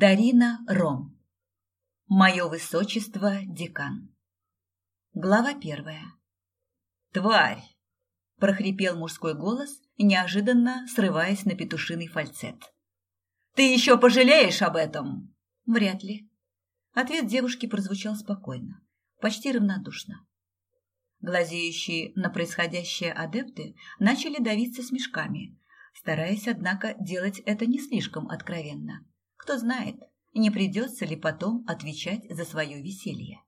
Дарина Ром. Мое высочество декан. Глава первая. «Тварь!» – прохрипел мужской голос, неожиданно срываясь на петушиный фальцет. «Ты еще пожалеешь об этом?» «Вряд ли». Ответ девушки прозвучал спокойно, почти равнодушно. Глазеющие на происходящее адепты начали давиться смешками, стараясь, однако, делать это не слишком откровенно. Кто знает, не придется ли потом отвечать за свое веселье.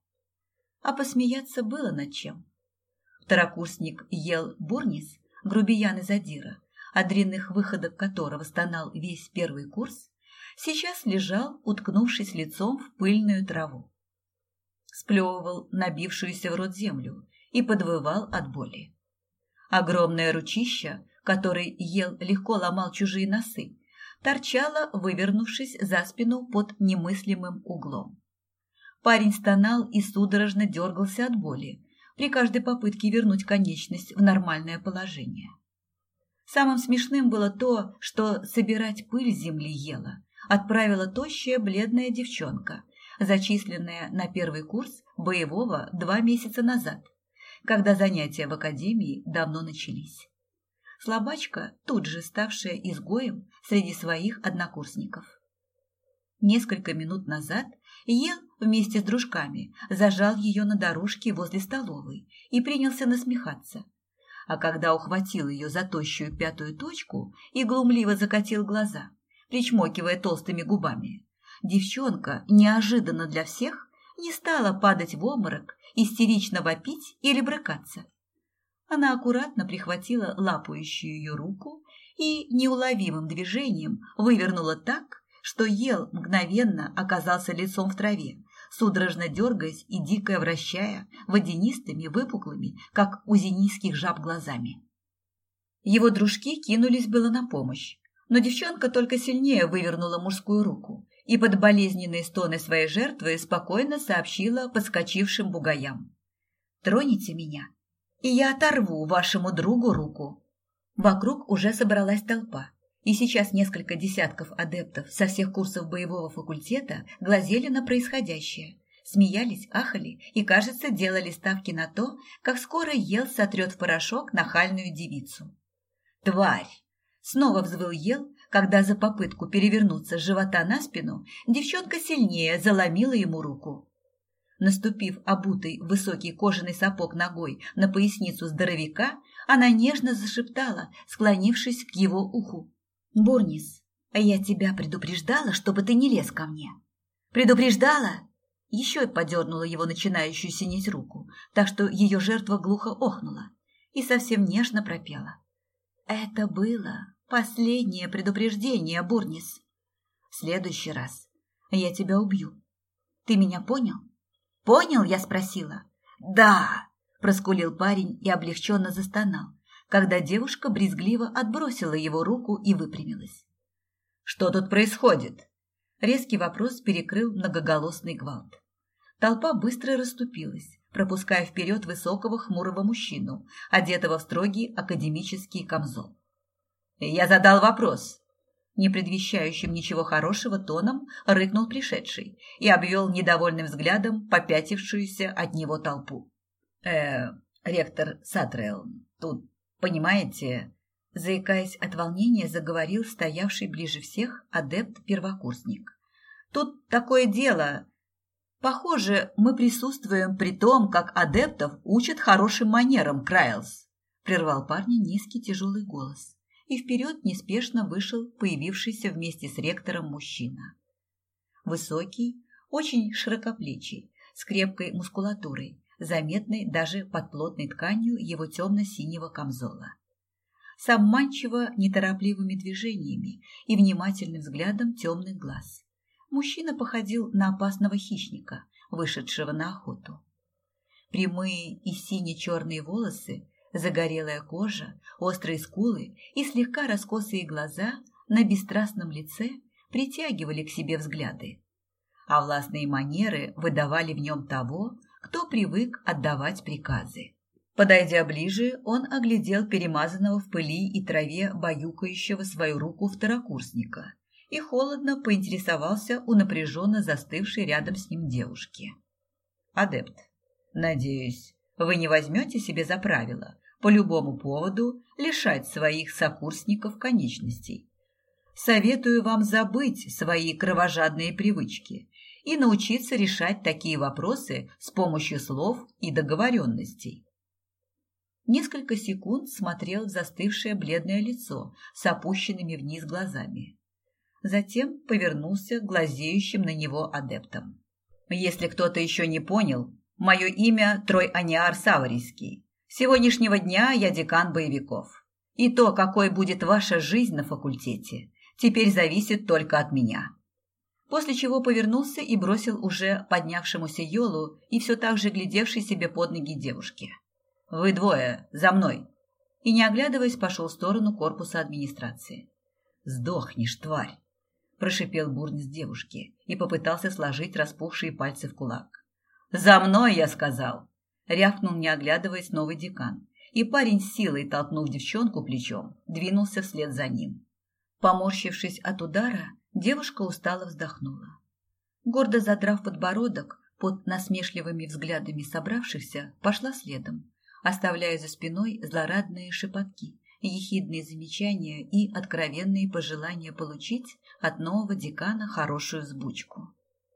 А посмеяться было над чем. Второкурсник ел бурнис, грубиян из Адира, о длинных выходах которого стонал весь первый курс, сейчас лежал, уткнувшись лицом в пыльную траву. Сплевывал набившуюся в рот землю и подвывал от боли. Огромное ручище, который ел легко ломал чужие носы, торчала, вывернувшись за спину под немыслимым углом. Парень стонал и судорожно дергался от боли при каждой попытке вернуть конечность в нормальное положение. Самым смешным было то, что собирать пыль земли ела отправила тощая бледная девчонка, зачисленная на первый курс боевого два месяца назад, когда занятия в академии давно начались слабачка, тут же ставшая изгоем среди своих однокурсников. Несколько минут назад Ел вместе с дружками зажал ее на дорожке возле столовой и принялся насмехаться. А когда ухватил ее за тощую пятую точку и глумливо закатил глаза, причмокивая толстыми губами, девчонка неожиданно для всех не стала падать в обморок, истерично вопить или брыкаться. Она аккуратно прихватила лапающую ее руку и неуловимым движением вывернула так, что ел мгновенно оказался лицом в траве, судорожно дергаясь и дико вращая водянистыми, выпуклыми, как у зенийских жаб, глазами. Его дружки кинулись было на помощь, но девчонка только сильнее вывернула мужскую руку и под болезненные стоны своей жертвы спокойно сообщила подскочившим бугаям. «Троните меня, и я оторву вашему другу руку». Вокруг уже собралась толпа, и сейчас несколько десятков адептов со всех курсов боевого факультета глазели на происходящее, смеялись, ахали и, кажется, делали ставки на то, как скоро Ел сотрет в порошок нахальную девицу. «Тварь!» Снова взвыл Ел, когда за попытку перевернуться с живота на спину девчонка сильнее заломила ему руку. Наступив обутый высокий кожаный сапог ногой на поясницу здоровяка, она нежно зашептала, склонившись к его уху. «Бурнис, я тебя предупреждала, чтобы ты не лез ко мне». «Предупреждала?» Еще и подернула его начинающую синеть руку, так что ее жертва глухо охнула и совсем нежно пропела. «Это было последнее предупреждение, Бурнис. В следующий раз я тебя убью. Ты меня понял?» «Понял?» – я спросила. «Да!» – проскулил парень и облегченно застонал, когда девушка брезгливо отбросила его руку и выпрямилась. «Что тут происходит?» Резкий вопрос перекрыл многоголосный гвалт. Толпа быстро расступилась, пропуская вперед высокого хмурого мужчину, одетого в строгий академический камзол. «Я задал вопрос не предвещающим ничего хорошего тоном рыкнул пришедший и обвел недовольным взглядом попятившуюся от него толпу. «Э, ректор Сатрел, тут, понимаете...» Заикаясь от волнения, заговорил стоявший ближе всех адепт-первокурсник. «Тут такое дело. Похоже, мы присутствуем при том, как адептов учат хорошим манерам, Крайлс», прервал парня низкий тяжелый голос и вперед неспешно вышел появившийся вместе с ректором мужчина. Высокий, очень широкоплечий, с крепкой мускулатурой, заметной даже под плотной тканью его темно-синего камзола. С обманчиво неторопливыми движениями и внимательным взглядом темных глаз. Мужчина походил на опасного хищника, вышедшего на охоту. Прямые и сине-черные волосы Загорелая кожа, острые скулы и слегка раскосые глаза на бесстрастном лице притягивали к себе взгляды. А властные манеры выдавали в нем того, кто привык отдавать приказы. Подойдя ближе, он оглядел перемазанного в пыли и траве баюкающего свою руку второкурсника и холодно поинтересовался у напряженно застывшей рядом с ним девушки. «Адепт, надеюсь, вы не возьмете себе за правило по любому поводу лишать своих сокурсников конечностей. Советую вам забыть свои кровожадные привычки и научиться решать такие вопросы с помощью слов и договоренностей. Несколько секунд смотрел в застывшее бледное лицо с опущенными вниз глазами. Затем повернулся к глазеющим на него адептам. «Если кто-то еще не понял, мое имя Трой Аниар Саварийский. С сегодняшнего дня я декан боевиков. И то, какой будет ваша жизнь на факультете, теперь зависит только от меня». После чего повернулся и бросил уже поднявшемуся Йолу и все так же глядевшей себе под ноги девушке. «Вы двое, за мной!» И, не оглядываясь, пошел в сторону корпуса администрации. «Сдохнешь, тварь!» Прошипел Бурнис девушке и попытался сложить распухшие пальцы в кулак. «За мной, я сказал!» Рявкнул, не оглядываясь, новый декан. И парень силой, толкнув девчонку плечом, двинулся вслед за ним. Поморщившись от удара, девушка устало вздохнула. Гордо задрав подбородок, под насмешливыми взглядами собравшихся, пошла следом, оставляя за спиной злорадные шепотки, ехидные замечания и откровенные пожелания получить от нового декана хорошую сбучку.